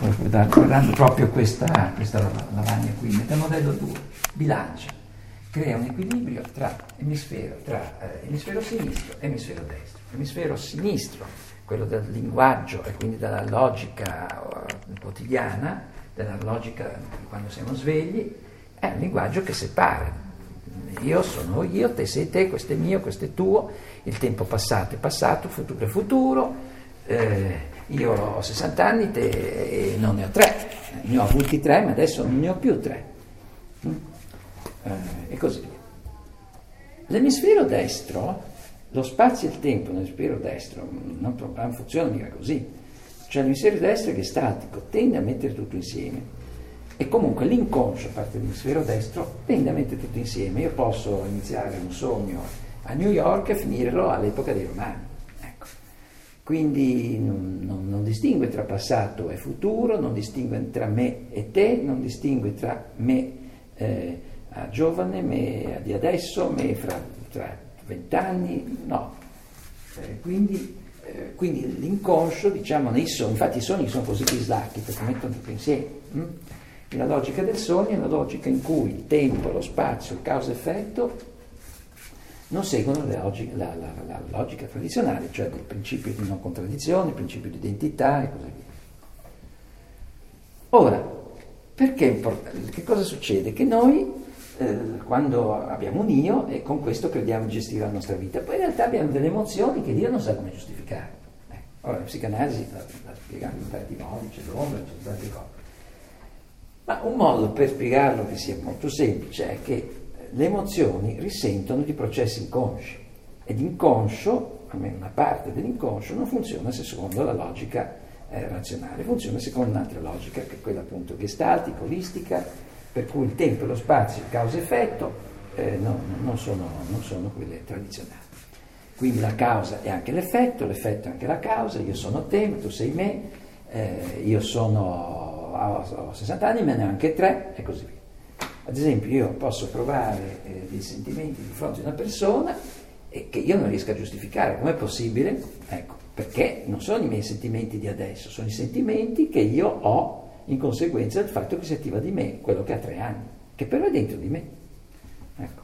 guardando proprio questa, questa lavagna qui, metamodello 2, bilancia, crea un equilibrio tra emisfero, tra, eh, emisfero sinistro e emisfero destro. Emisfero sinistro, quello del linguaggio e quindi della logica uh, quotidiana, della logica quando siamo svegli, è un linguaggio che separa. Io sono io, te sei te, questo è mio, questo è tuo, il tempo passato è passato, futuro è futuro. Eh, io ho 60 anni te, e non ne ho tre, ne ho avuti tre, ma adesso non ne ho più tre. Mm? Eh, e così via. L'emisfero destro, lo spazio e il tempo nell'emisfero destro non, non funziona mica così. Cioè l'emisfero destro che è statico, tende a mettere tutto insieme. E comunque l'inconscio, a parte l'emisfero destro, tende a mettere tutto insieme. Io posso iniziare un sogno a New York e finirlo all'epoca dei Romani. Quindi non, non, non, distingue tra passato e futuro, non distingue tra me e te, non distingue tra me eh, a giovane, me di adesso, me fra, tra vent'anni, no. Eh, quindi, eh, quindi, l'inconscio, diciamo, nei sogni, infatti i sogni sono così bislacchi perché mettono tutto insieme. Hm? La logica del sogno è una logica in cui il tempo, lo spazio, il causa-effetto non seguono logiche, la, la, la, logica tradizionale, cioè del principio di non contraddizione, il principio di identità e così via. Ora? Che cosa succede? Che noi, eh, quando abbiamo un io, e con questo crediamo di gestire la nostra vita, poi in realtà abbiamo delle emozioni che Dio non sa come giustificare. Eh, ora, la psicanalisi la, la spiegano in tanti modi, c'è l'ombra, c'è tante cose. Ma un modo per spiegarlo che sia molto semplice è che le emozioni risentono di processi inconsci ed inconscio, almeno una parte dell'inconscio, non funziona secondo la logica eh, razionale, funziona secondo un'altra logica che è quella appunto gestaltica, olistica, per cui il tempo e lo spazio, causa-effetto, eh, no, non, sono, non sono quelle tradizionali. Quindi la causa è anche l'effetto, l'effetto è anche la causa, io sono te, tu sei me, eh, io sono, ho, ho 60 anni, me ne ho anche tre e così via. Ad esempio io posso provare eh, dei sentimenti di fronte a una persona e che io non riesco a giustificare. Com'è possibile? Ecco, perché non sono i miei sentimenti di adesso, sono i sentimenti che io ho in conseguenza del fatto che si attiva di me quello che ha tre anni, che però è dentro di me. Ecco.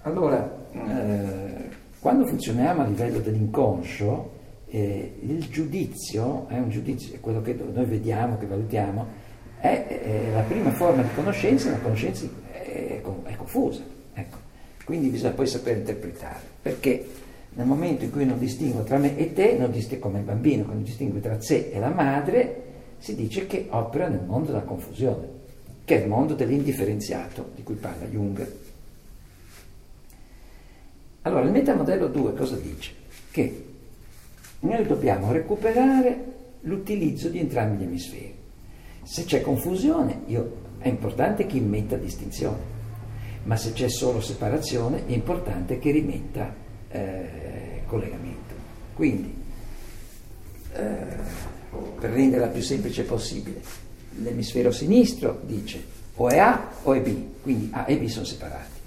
Allora, eh, quando funzioniamo a livello dell'inconscio, eh, il giudizio è un giudizio, è quello che noi vediamo, che valutiamo, è, la prima forma di conoscenza, la conoscenza è, è confusa. Ecco. Quindi bisogna poi sapere interpretare, perché nel momento in cui non distingo tra me e te, non distingo come il bambino, quando distingue tra sé e la madre, si dice che opera nel mondo della confusione, che è il mondo dell'indifferenziato di cui parla Jung. Allora, il metamodello 2 cosa dice? Che noi dobbiamo recuperare l'utilizzo di entrambi gli emisferi. Se c'è confusione, io, è importante che metta distinzione, ma se c'è solo separazione è importante che rimetta eh, collegamento. Quindi, eh, per renderla più semplice possibile, l'emisfero sinistro dice o è A o è B, quindi A e B sono separati.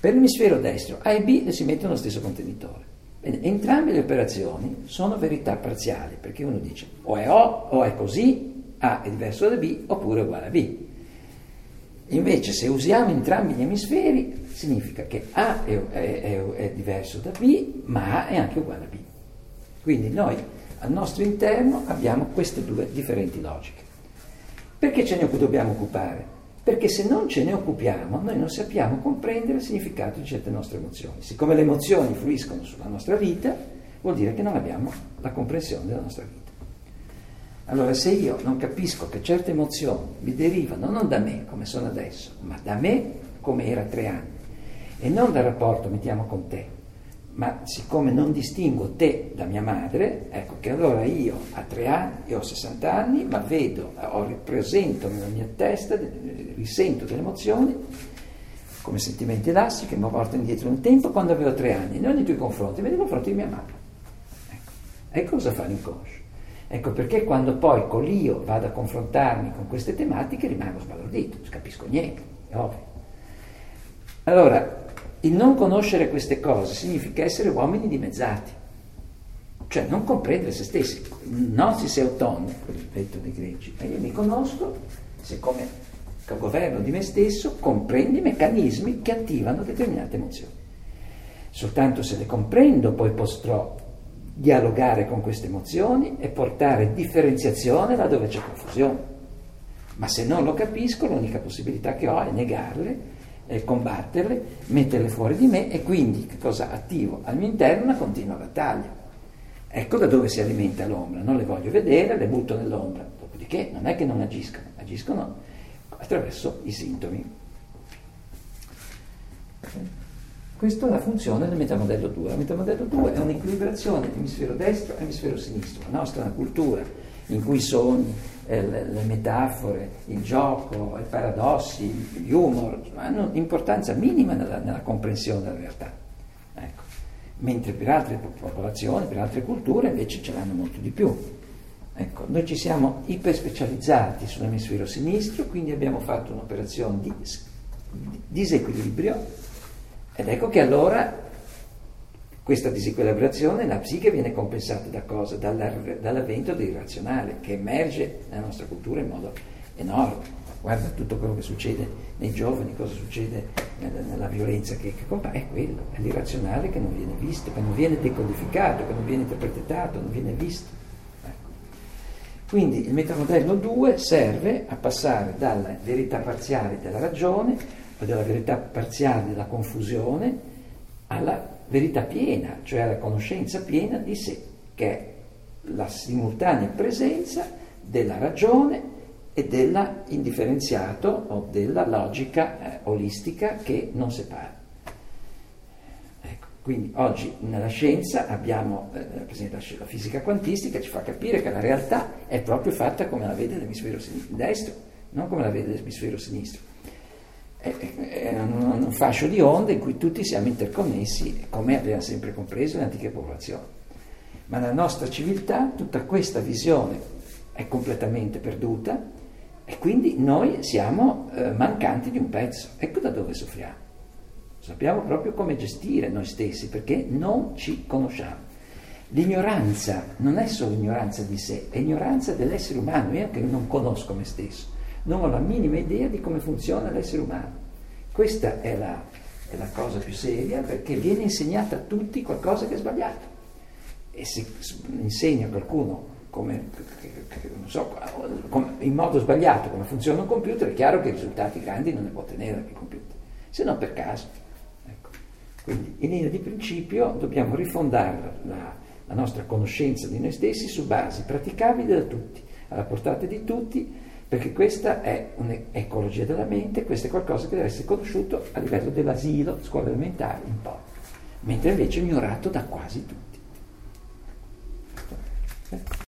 Per l'emisfero destro A e B si mettono nello stesso contenitore. Bene, entrambe le operazioni sono verità parziali, perché uno dice o è O o è così a è diverso da B oppure uguale a B. Invece se usiamo entrambi gli emisferi significa che A è, è, è, diverso da B, ma A è anche uguale a B. Quindi noi al nostro interno abbiamo queste due differenti logiche. Perché ce ne dobbiamo occupare? Perché se non ce ne occupiamo noi non sappiamo comprendere il significato di certe nostre emozioni. Siccome le emozioni influiscono sulla nostra vita, vuol dire che non abbiamo la comprensione della nostra vita. Allora se io non capisco che certe emozioni mi derivano non da me come sono adesso, ma da me come era tre anni, e non dal rapporto, mettiamo con te, ma siccome non distingo te da mia madre, ecco che allora io a tre anni, io ho 60 anni, ma vedo, ho, ripresento nella mia testa, risento delle emozioni come sentimenti elastici che mi portano indietro nel tempo quando avevo tre anni, non nei tuoi confronti, ma nei confronti di mia madre. Ecco, ecco cosa fa l'inconscio. Ecco perché quando poi con l'io vado a confrontarmi con queste tematiche rimango sbalordito, non capisco niente, è ovvio. Allora, il non conoscere queste cose significa essere uomini dimezzati, cioè non comprendere se stessi, non si sei autonomo, il detto dei greci, ma io mi conosco, se come governo di me stesso comprendo i meccanismi che attivano determinate emozioni. Soltanto se le comprendo poi potrò dialogare con queste emozioni e portare differenziazione laddove c'è confusione. Ma se non lo capisco, l'unica possibilità che ho è negarle, è combatterle, metterle fuori di me e quindi che cosa attivo al mio interno una continua battaglia. Ecco da dove si alimenta l'ombra, non le voglio vedere, le butto nell'ombra. Dopodiché non è che non agiscono, agiscono attraverso i sintomi. Questa è la funzione del metamodello 2. Il metamodello 2 è un'equilibrazione emisfero destro e emisfero sinistro. La nostra è una cultura in cui i sogni, eh, le, le, metafore, il gioco, i paradossi, gli humor hanno importanza minima nella, nella comprensione della realtà. Ecco. Mentre per altre popolazioni, per altre culture invece ce l'hanno molto di più. Ecco, noi ci siamo iperspecializzati sull'emisfero sinistro, quindi abbiamo fatto un'operazione di disequilibrio ed ecco che allora questa disequilibrazione, la psiche viene compensata da cosa? dall'avvento dell'irrazionale che emerge nella nostra cultura in modo enorme. Guarda tutto quello che succede nei giovani, cosa succede nella, nella violenza, che, che colpa è quello, è l'irrazionale che non viene visto, che non viene decodificato, che non viene interpretato, non viene visto. Ecco. Quindi il metamodello 2 serve a passare dalla verità parziale della ragione della verità parziale della confusione alla verità piena, cioè alla conoscenza piena di sé, che è la simultanea presenza della ragione e dell'indifferenziato o della logica eh, olistica che non separa. Ecco, quindi oggi nella scienza abbiamo, eh, per esempio la fisica quantistica ci fa capire che la realtà è proprio fatta come la vede l'emisfero destro, non come la vede l'emisfero sinistro è un, un fascio di onde in cui tutti siamo interconnessi, come avevano sempre compreso le antiche popolazioni. Ma nella nostra civiltà tutta questa visione è completamente perduta e quindi noi siamo eh, mancanti di un pezzo. Ecco da dove soffriamo. Sappiamo proprio come gestire noi stessi perché non ci conosciamo. L'ignoranza non è solo ignoranza di sé, è ignoranza dell'essere umano. Io che non conosco me stesso non ho la minima idea di come funziona l'essere umano. Questa è la, è la cosa più seria perché viene insegnata a tutti qualcosa che è sbagliato. E se insegna a qualcuno come, so, come, in modo sbagliato come funziona un computer, è chiaro che i risultati grandi non ne può ottenere anche il computer, se non per caso. Ecco. Quindi in linea di principio dobbiamo rifondare la, la nostra conoscenza di noi stessi su basi praticabili da tutti, alla portata di tutti perché questa è un'ecologia della mente, questo è qualcosa che deve essere conosciuto a livello dell'asilo, scuola elementare in poi, mentre invece è ignorato da quasi tutti.